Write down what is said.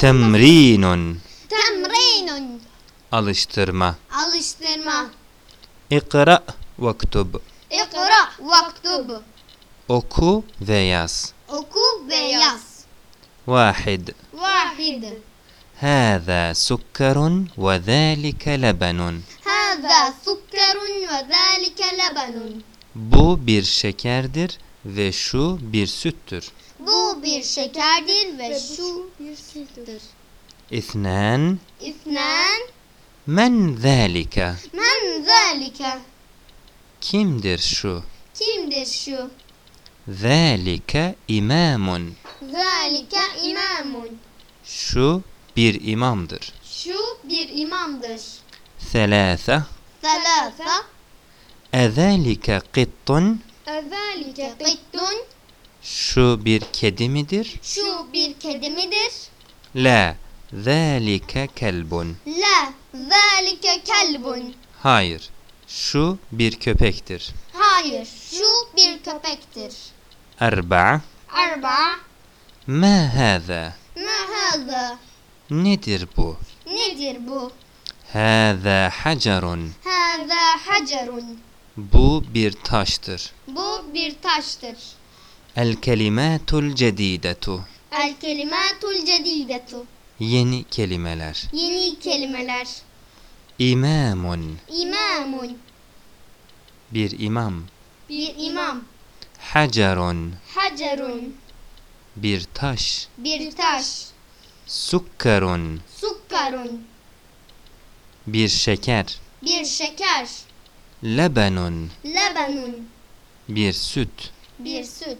Temrinun. Temrinun. Alıştırma. Alıştırma. İkra vaktub. İkra vaktub. Oku ve yaz. Oku ve yaz. Vahid. Vahid. هذا سكر وذلك لبن هذا سكر وذلك لبن. Bu bir şekerdir ve şu bir süttür. Bir şekerdir ve şu bir süttür. İthnan İthnan. Men zâlike Men zâlike. Kimdir şu? Kimdir şu? Zâlike imamun Zâlike imamun. Şu bir imamdır. Şu bir imamdır. Selâse Selâse. Ezâlike qittun Zâlike qittun. Şu bir kedi midir? Şu bir kedi midir? La zâlike kelbun La. Zâlike kelbun. Hayır. Şu bir köpektir. Hayır. Şu bir köpektir. Erba'a Arba. Ma hâzâ Ma hâzâ. Nedir bu? Nedir bu? Hâzâ hacerun Hâzâ hacerun. Bu bir taştır. Bu bir taştır. El kelimatul cedidetu El kelimatul cedidetu. Yeni kelimeler. Yeni kelimeler. İmamun İmamun. bir imam. Bir imam. Hacerun Hacerun. bir taş. Bir taş. Sukkarun Sukkarun. bir şeker. Bir şeker. Lebenun Lebenun. bir süt. Bir süt.